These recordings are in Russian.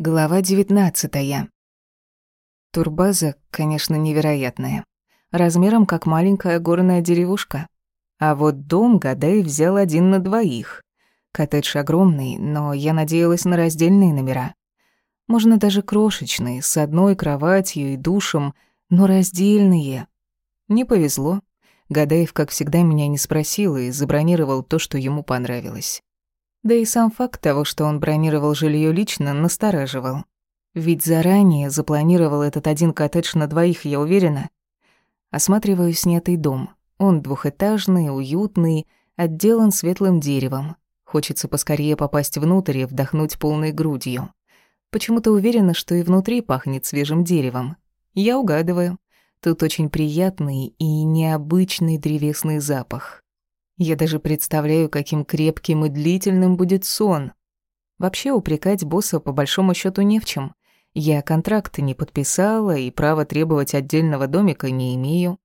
Глава 19. Турбаза, конечно, невероятная. Размером как маленькая горная деревушка. А вот дом Гадай взял один на двоих. Коттедж огромный, но я надеялась на раздельные номера. Можно даже крошечные, с одной кроватью и душем, но раздельные. Не повезло. Гадаев, как всегда, меня не спросил и забронировал то, что ему понравилось. Да и сам факт того, что он бронировал жилье лично, настораживал. Ведь заранее запланировал этот один коттедж на двоих, я уверена. Осматриваю снятый дом. Он двухэтажный, уютный, отделан светлым деревом. Хочется поскорее попасть внутрь и вдохнуть полной грудью. Почему-то уверена, что и внутри пахнет свежим деревом. Я угадываю. Тут очень приятный и необычный древесный запах. Я даже представляю, каким крепким и длительным будет сон. Вообще упрекать босса по большому счету не в чем. Я контракт не подписала и права требовать отдельного домика не имею.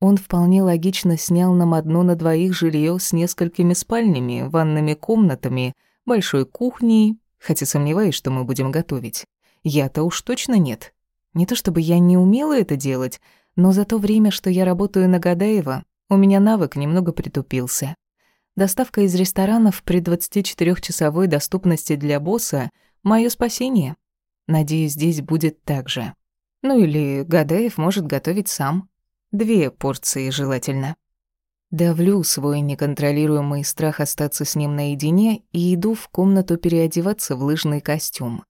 Он вполне логично снял нам одно на двоих жилье с несколькими спальнями, ванными комнатами, большой кухней, хотя сомневаюсь, что мы будем готовить. Я-то уж точно нет. Не то чтобы я не умела это делать, но за то время, что я работаю на Гадаева, у меня навык немного притупился. Доставка из ресторанов при 24-часовой доступности для босса — мое спасение. Надеюсь, здесь будет так же. Ну или Гадаев может готовить сам. Две порции желательно. Давлю свой неконтролируемый страх остаться с ним наедине и иду в комнату переодеваться в лыжный костюм.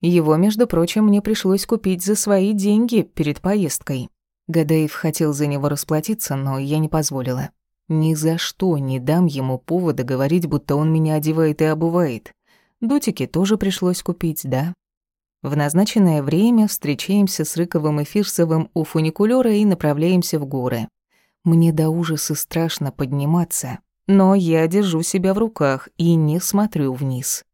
Его, между прочим, мне пришлось купить за свои деньги перед поездкой. Гадаев хотел за него расплатиться, но я не позволила. Ни за что не дам ему повода говорить, будто он меня одевает и обувает. Дутики тоже пришлось купить, да? В назначенное время встречаемся с Рыковым и Фирсовым у фуникулёра и направляемся в горы. Мне до ужаса страшно подниматься, но я держу себя в руках и не смотрю вниз.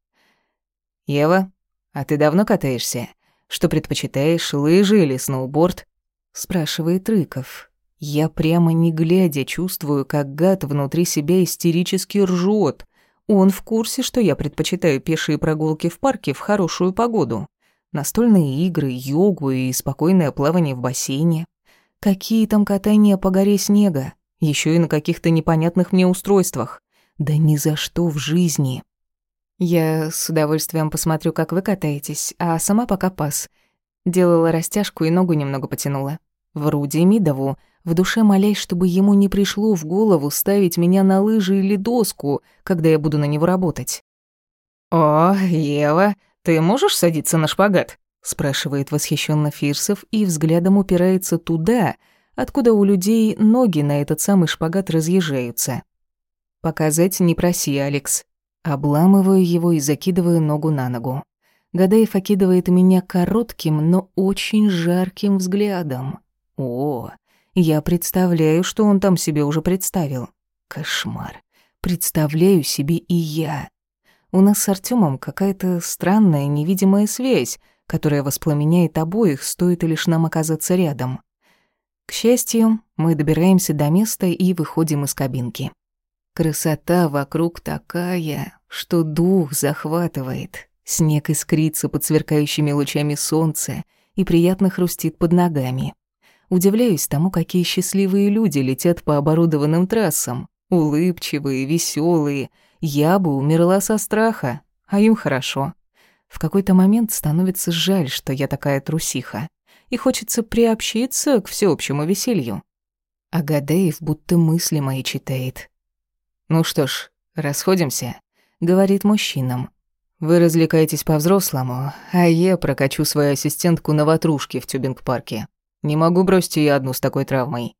«Ева, а ты давно катаешься? Что предпочитаешь, лыжи или сноуборд?» Спрашивает Рыков. Я прямо не глядя чувствую, как гад внутри себя истерически ржет. Он в курсе, что я предпочитаю пешие прогулки в парке в хорошую погоду. Настольные игры, йогу и спокойное плавание в бассейне. Какие там катания по горе снега? Еще и на каких-то непонятных мне устройствах. Да ни за что в жизни. Я с удовольствием посмотрю, как вы катаетесь, а сама пока пас. Делала растяжку и ногу немного потянула. Вру Демидову, в душе молясь, чтобы ему не пришло в голову ставить меня на лыжи или доску, когда я буду на него работать. «О, Ева, ты можешь садиться на шпагат?» спрашивает восхищенно Фирсов и взглядом упирается туда, откуда у людей ноги на этот самый шпагат разъезжаются. «Показать не проси, Алекс». Обламываю его и закидываю ногу на ногу. Гадаев окидывает меня коротким, но очень жарким взглядом. О, я представляю, что он там себе уже представил. Кошмар. Представляю себе и я. У нас с Артёмом какая-то странная невидимая связь, которая воспламеняет обоих, стоит лишь нам оказаться рядом. К счастью, мы добираемся до места и выходим из кабинки. Красота вокруг такая, что дух захватывает. Снег искрится под сверкающими лучами солнца и приятно хрустит под ногами. Удивляюсь тому, какие счастливые люди летят по оборудованным трассам. Улыбчивые, веселые. Я бы умерла со страха, а им хорошо. В какой-то момент становится жаль, что я такая трусиха. И хочется приобщиться к всеобщему веселью. А Гадеев будто мысли мои читает. «Ну что ж, расходимся», — говорит мужчинам. Вы развлекаетесь по-взрослому, а я прокачу свою ассистентку на ватрушке в тюбинг-парке. Не могу бросить ее одну с такой травмой.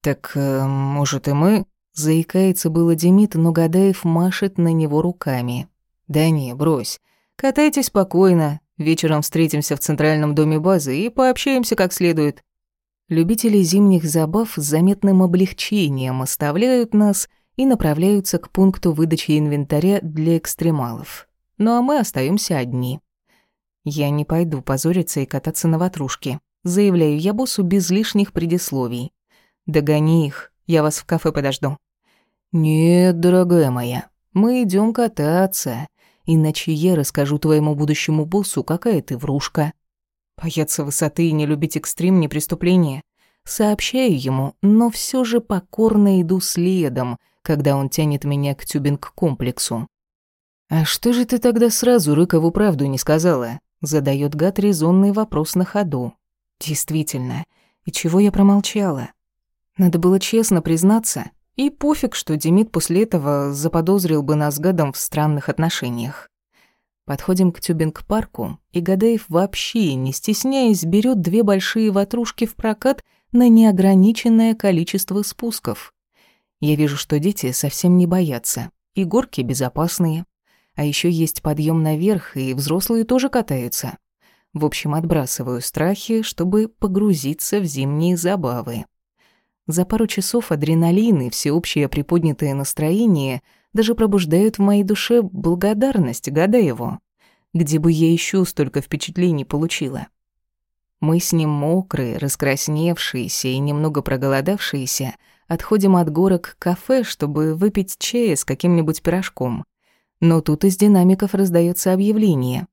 Так, э, может, и мы? Заикается было Демид, но Гадаев машет на него руками. Да не, брось. Катайтесь спокойно. Вечером встретимся в центральном доме базы и пообщаемся как следует. Любители зимних забав с заметным облегчением оставляют нас и направляются к пункту выдачи инвентаря для экстремалов. Ну а мы остаемся одни. Я не пойду позориться и кататься на ватрушке. Заявляю я боссу без лишних предисловий. Догони их, я вас в кафе подожду. Нет, дорогая моя, мы идем кататься. иначе я расскажу твоему будущему боссу, какая ты врушка. Бояться высоты и не любить экстрим не преступление. Сообщаю ему, но все же покорно иду следом, когда он тянет меня к тюбинг-комплексу. «А что же ты тогда сразу Рыкову правду не сказала?» Задает гад резонный вопрос на ходу. «Действительно, и чего я промолчала? Надо было честно признаться, и пофиг, что Демид после этого заподозрил бы нас гадом в странных отношениях. Подходим к тюбинг-парку, и Гадаев вообще, не стесняясь, берет две большие ватрушки в прокат на неограниченное количество спусков. Я вижу, что дети совсем не боятся, и горки безопасные. А еще есть подъем наверх, и взрослые тоже катаются. В общем, отбрасываю страхи, чтобы погрузиться в зимние забавы. За пару часов адреналин и всеобщее приподнятое настроение даже пробуждают в моей душе благодарность Гадаеву. Где бы я еще столько впечатлений получила? Мы с ним мокрые, раскрасневшиеся и немного проголодавшиеся, отходим от горок к кафе, чтобы выпить чая с каким-нибудь пирожком. Но тут из динамиков раздается объявление.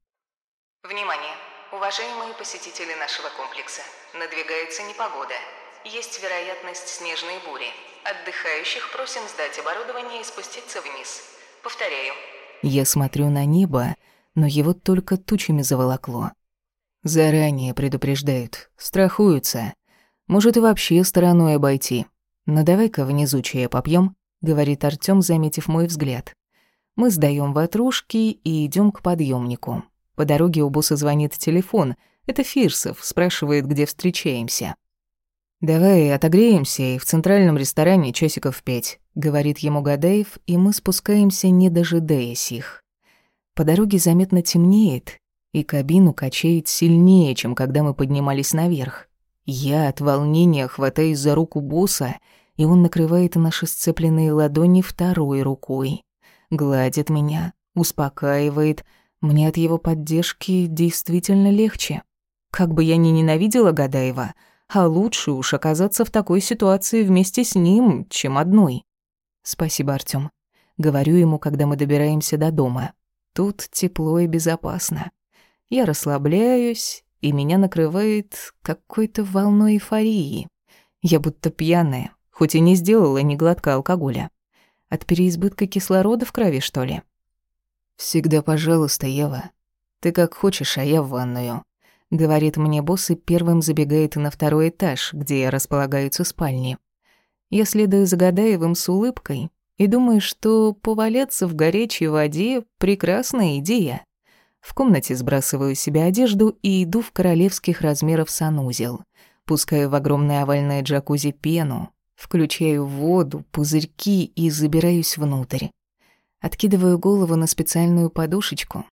Внимание! Уважаемые посетители нашего комплекса, надвигается непогода. Есть вероятность снежной бури. Отдыхающих просим сдать оборудование и спуститься вниз. Повторяю. Я смотрю на небо, но его только тучами заволокло. Заранее предупреждают, страхуются. Может и вообще стороной обойти. Но давай-ка внизу чая попьем, говорит Артём, заметив мой взгляд. Мы сдаем ватрушки и идем к подъемнику. По дороге у босса звонит телефон. Это Фирсов, спрашивает, где встречаемся. «Давай отогреемся и в центральном ресторане часиков пять», — говорит ему Гадаев, и мы спускаемся, не дожидаясь их. По дороге заметно темнеет, и кабину качает сильнее, чем когда мы поднимались наверх. Я от волнения хватаюсь за руку босса, и он накрывает наши сцепленные ладони второй рукой. Гладит меня, успокаивает. Мне от его поддержки действительно легче. Как бы я ни ненавидела Гадаева, а лучше уж оказаться в такой ситуации вместе с ним, чем одной. Спасибо, Артём. Говорю ему, когда мы добираемся до дома. Тут тепло и безопасно. Я расслабляюсь, и меня накрывает какой-то волной эйфории. Я будто пьяная, хоть и не сделала ни глотка алкоголя. От переизбытка кислорода в крови, что ли? «Всегда пожалуйста, Ева. Ты как хочешь, а я в ванную», — говорит мне босс и первым забегает на второй этаж, где располагаются спальни. Я следую за Гадаевым с улыбкой и думаю, что поваляться в горячей воде — прекрасная идея. В комнате сбрасываю себе одежду и иду в королевских размеров санузел. Пускаю в огромное овальное джакузи пену, Включаю воду, пузырьки и забираюсь внутрь. Откидываю голову на специальную подушечку,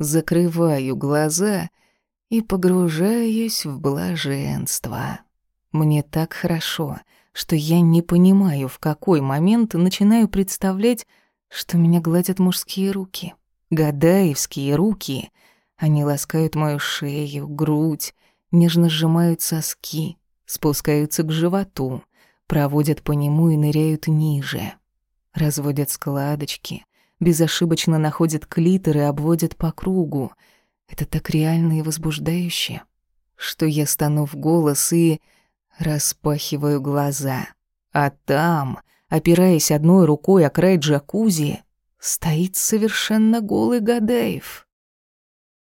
закрываю глаза и погружаюсь в блаженство. Мне так хорошо, что я не понимаю, в какой момент начинаю представлять, что меня гладят мужские руки. Гадаевские руки. Они ласкают мою шею, грудь, нежно сжимают соски, спускаются к животу, проводят по нему и ныряют ниже. Разводят складочки, безошибочно находят клитор и обводят по кругу. Это так реально и возбуждающе, что я стану в голос и распахиваю глаза. А там, опираясь одной рукой о край джакузи, стоит совершенно голый Гадаев.